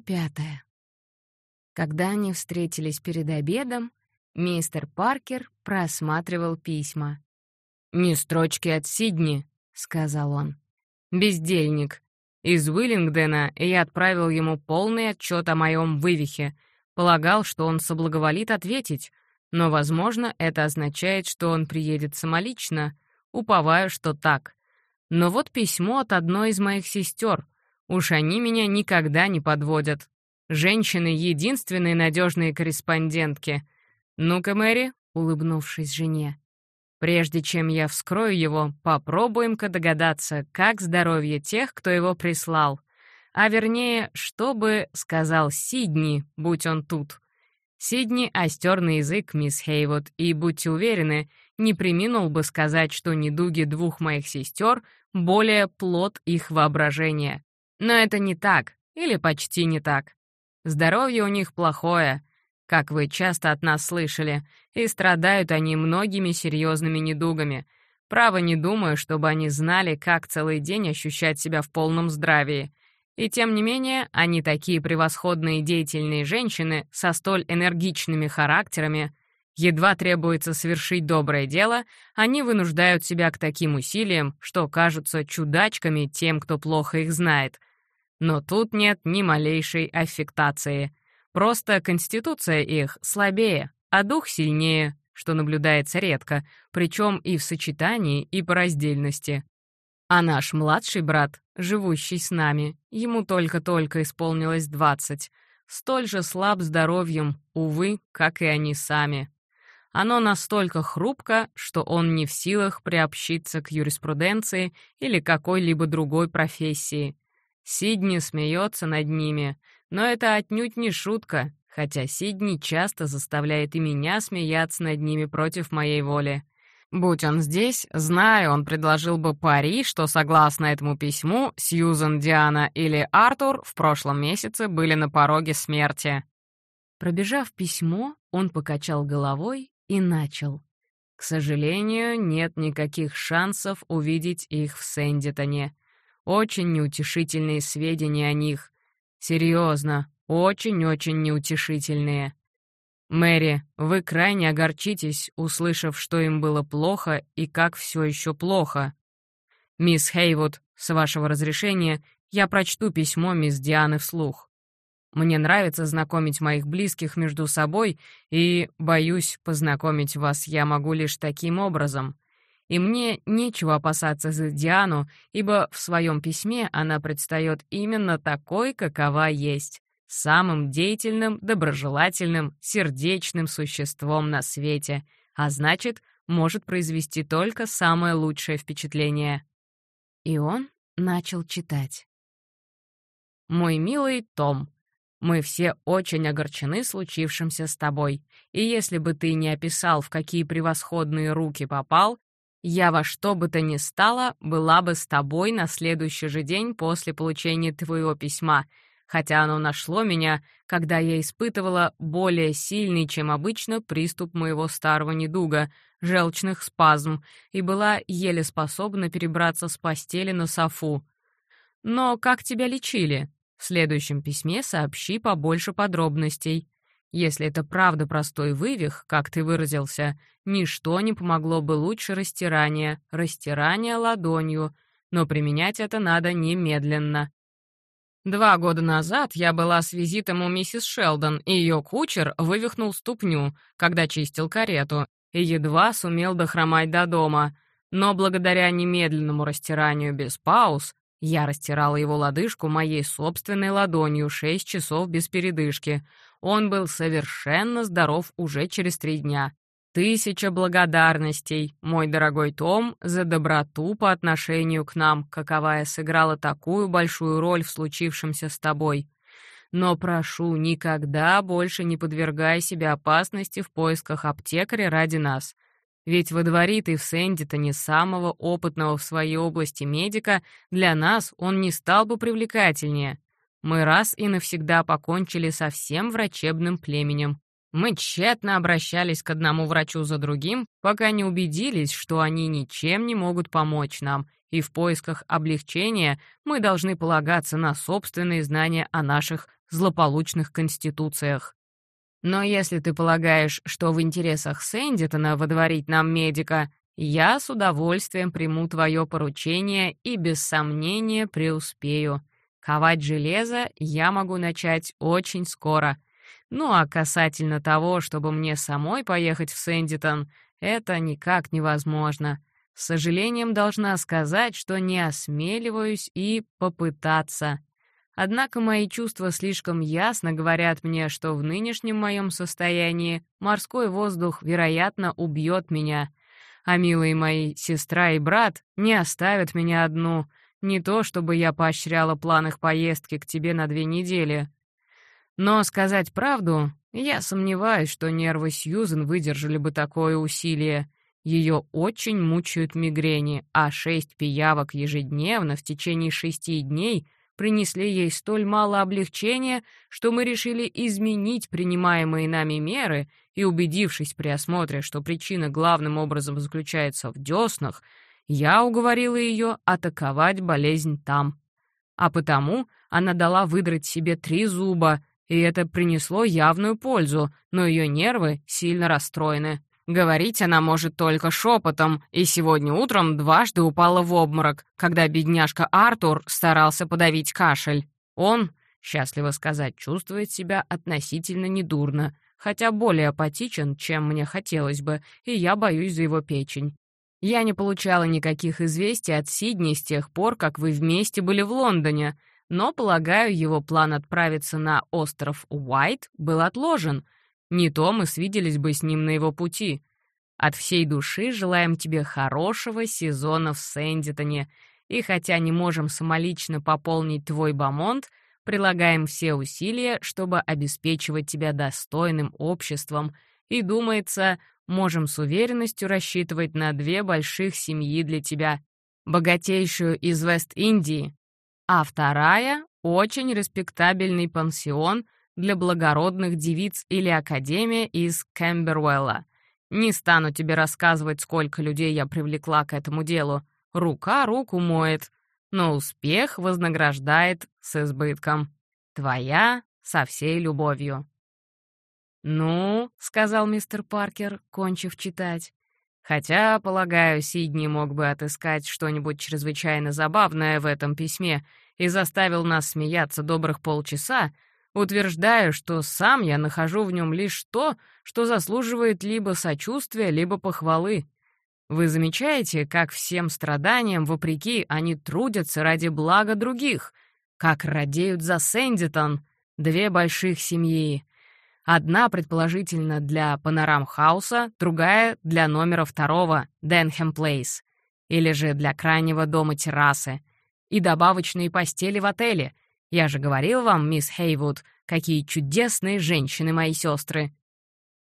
Глава пятая. Когда они встретились перед обедом, мистер Паркер просматривал письма. «Ни строчки от Сидни», — сказал он. «Бездельник. Из Уиллингдена я отправил ему полный отчет о моем вывихе. Полагал, что он соблаговолит ответить, но, возможно, это означает, что он приедет самолично. Уповаю, что так. Но вот письмо от одной из моих сестер — Уж они меня никогда не подводят. Женщины — единственные надежные корреспондентки. Ну-ка, Мэри, улыбнувшись жене. Прежде чем я вскрою его, попробуем-ка догадаться, как здоровье тех, кто его прислал. А вернее, что бы сказал Сидни, будь он тут. Сидни остер на язык, мисс Хейвуд, и, будьте уверены, не приминул бы сказать, что недуги двух моих сестер более плод их воображения. Но это не так, или почти не так. Здоровье у них плохое, как вы часто от нас слышали, и страдают они многими серьезными недугами. Право не думаю, чтобы они знали, как целый день ощущать себя в полном здравии. И тем не менее, они такие превосходные деятельные женщины со столь энергичными характерами. Едва требуется совершить доброе дело, они вынуждают себя к таким усилиям, что кажутся чудачками тем, кто плохо их знает — но тут нет ни малейшей аффектации. Просто конституция их слабее, а дух сильнее, что наблюдается редко, причем и в сочетании, и по раздельности. А наш младший брат, живущий с нами, ему только-только исполнилось двадцать, столь же слаб здоровьем, увы, как и они сами. Оно настолько хрупко, что он не в силах приобщиться к юриспруденции или какой-либо другой профессии, Сидни смеется над ними, но это отнюдь не шутка, хотя Сидни часто заставляет и меня смеяться над ними против моей воли. Будь он здесь, знаю, он предложил бы пари, что, согласно этому письму, Сьюзан, Диана или Артур в прошлом месяце были на пороге смерти. Пробежав письмо, он покачал головой и начал. К сожалению, нет никаких шансов увидеть их в Сэндитоне. Очень неутешительные сведения о них. Серьезно, очень-очень неутешительные. Мэри, вы крайне огорчитесь, услышав, что им было плохо и как все еще плохо. Мисс Хейвуд, с вашего разрешения, я прочту письмо мисс Дианы вслух. Мне нравится знакомить моих близких между собой, и, боюсь, познакомить вас я могу лишь таким образом и мне нечего опасаться за Диану, ибо в своем письме она предстает именно такой, какова есть, самым деятельным, доброжелательным, сердечным существом на свете, а значит, может произвести только самое лучшее впечатление. И он начал читать. «Мой милый Том, мы все очень огорчены случившимся с тобой, и если бы ты не описал, в какие превосходные руки попал, я во что бы то ни стало была бы с тобой на следующий же день после получения твоего письма, хотя оно нашло меня, когда я испытывала более сильный, чем обычно, приступ моего старого недуга, желчных спазм, и была еле способна перебраться с постели на софу. Но как тебя лечили? В следующем письме сообщи побольше подробностей. Если это правда простой вывих, как ты выразился, ничто не помогло бы лучше растирания, растирания ладонью, но применять это надо немедленно. Два года назад я была с визитом у миссис Шелдон, и ее кучер вывихнул ступню, когда чистил карету, и едва сумел дохромать до дома. Но благодаря немедленному растиранию без пауз я растирала его лодыжку моей собственной ладонью шесть часов без передышки — он был совершенно здоров уже через три дня. Тысяча благодарностей, мой дорогой Том, за доброту по отношению к нам, каковая сыграла такую большую роль в случившемся с тобой. Но прошу, никогда больше не подвергай себя опасности в поисках аптекаря ради нас. Ведь во дворе ты в Сэндитоне самого опытного в своей области медика, для нас он не стал бы привлекательнее. Мы раз и навсегда покончили со всем врачебным племенем. Мы тщетно обращались к одному врачу за другим, пока не убедились, что они ничем не могут помочь нам, и в поисках облегчения мы должны полагаться на собственные знания о наших злополучных конституциях. Но если ты полагаешь, что в интересах Сэндитона водворить нам медика, я с удовольствием приму твое поручение и без сомнения преуспею. Ковать железо я могу начать очень скоро. Ну а касательно того, чтобы мне самой поехать в Сэндитон, это никак невозможно. С сожалением должна сказать, что не осмеливаюсь и попытаться. Однако мои чувства слишком ясно говорят мне, что в нынешнем моем состоянии морской воздух, вероятно, убьет меня. А милые мои сестра и брат не оставят меня одну. Не то, чтобы я поощряла план их поездки к тебе на две недели. Но сказать правду, я сомневаюсь, что нервы Сьюзен выдержали бы такое усилие. Ее очень мучают мигрени, а шесть пиявок ежедневно в течение шести дней — принесли ей столь мало облегчения, что мы решили изменить принимаемые нами меры и, убедившись при осмотре, что причина главным образом заключается в деснах, я уговорила ее атаковать болезнь там. А потому она дала выдрать себе три зуба, и это принесло явную пользу, но ее нервы сильно расстроены. Говорить она может только шепотом, и сегодня утром дважды упала в обморок, когда бедняжка Артур старался подавить кашель. Он, счастливо сказать, чувствует себя относительно недурно, хотя более апатичен, чем мне хотелось бы, и я боюсь за его печень. Я не получала никаких известий от Сидни с тех пор, как вы вместе были в Лондоне, но, полагаю, его план отправиться на остров Уайт был отложен — не то мы свиделись бы с ним на его пути. От всей души желаем тебе хорошего сезона в Сэндитоне, и хотя не можем самолично пополнить твой бамонт, прилагаем все усилия, чтобы обеспечивать тебя достойным обществом, и, думается, можем с уверенностью рассчитывать на две больших семьи для тебя, богатейшую из Вест-Индии, а вторая — очень респектабельный пансион — для благородных девиц или академия из Кэмбервелла. Не стану тебе рассказывать, сколько людей я привлекла к этому делу. Рука руку моет, но успех вознаграждает с избытком. Твоя со всей любовью. «Ну», — сказал мистер Паркер, кончив читать, Хотя, полагаю, Сидни мог бы отыскать что-нибудь чрезвычайно забавное в этом письме и заставил нас смеяться добрых полчаса, Утверждаю, что сам я нахожу в нем лишь то, что заслуживает либо сочувствия, либо похвалы. Вы замечаете, как всем страданиям, вопреки, они трудятся ради блага других, как радеют за Сэндитон, две больших семьи. Одна, предположительно, для Панорам Хауса, другая — для номера второго, Денхэм Плейс, или же для крайнего дома террасы, и добавочные постели в отеле — я же говорил вам, мисс Хейвуд, какие чудесные женщины мои сестры.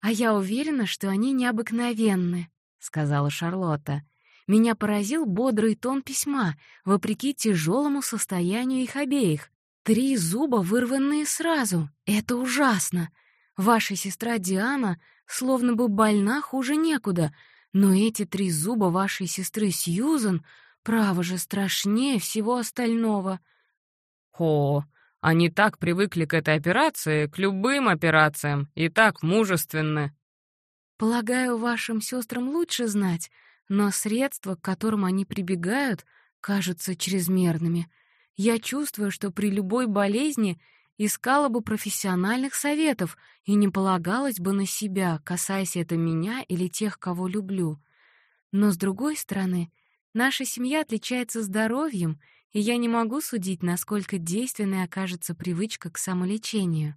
«А я уверена, что они необыкновенны», — сказала Шарлотта. «Меня поразил бодрый тон письма, вопреки тяжелому состоянию их обеих. Три зуба, вырванные сразу. Это ужасно. Ваша сестра Диана словно бы больна хуже некуда, но эти три зуба вашей сестры Сьюзан, право же, страшнее всего остального. О, они так привыкли к этой операции, к любым операциям, и так мужественны. Полагаю, вашим сестрам лучше знать, но средства, к которым они прибегают, кажутся чрезмерными. Я чувствую, что при любой болезни искала бы профессиональных советов и не полагалась бы на себя, касаясь это меня или тех, кого люблю. Но, с другой стороны, наша семья отличается здоровьем — и я не могу судить, насколько действенной окажется привычка к самолечению.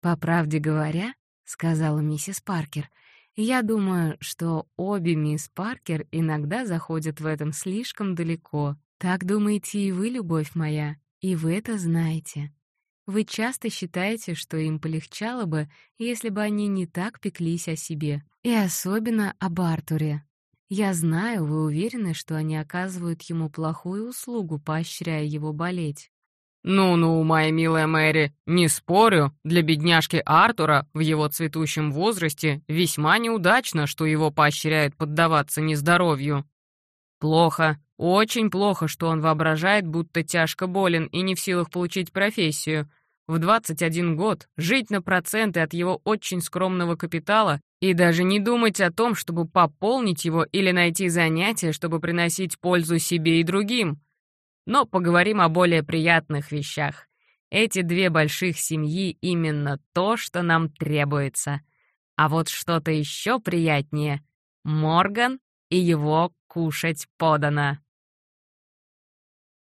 «По правде говоря», — сказала миссис Паркер, «я думаю, что обе мисс Паркер иногда заходят в этом слишком далеко. Так думаете и вы, любовь моя, и вы это знаете. Вы часто считаете, что им полегчало бы, если бы они не так пеклись о себе, и особенно об Артуре. Я знаю, вы уверены, что они оказывают ему плохую услугу, поощряя его болеть. «Ну-ну, моя милая Мэри, не спорю, для бедняжки Артура в его цветущем возрасте весьма неудачно, что его поощряют поддаваться нездоровью. Плохо, очень плохо, что он воображает, будто тяжко болен и не в силах получить профессию. В 21 год жить на проценты от его очень скромного капитала и даже не думать о том, чтобы пополнить его или найти занятие, чтобы приносить пользу себе и другим. Но поговорим о более приятных вещах. Эти две больших семьи — именно то, что нам требуется. А вот что-то еще приятнее — Морган и его кушать подано.